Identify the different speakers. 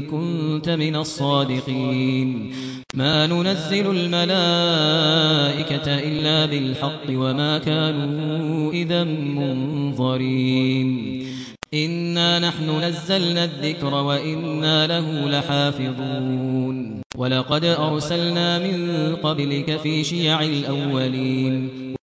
Speaker 1: كنت من الصادقين. ما ننزل الملائكة إلا بالحق وما كانوا إذا منظرين. إنا نحن نزلنا الذكر وإنا له لحافظون. ولقد أرسلنا من قبلك في شيع الأولين.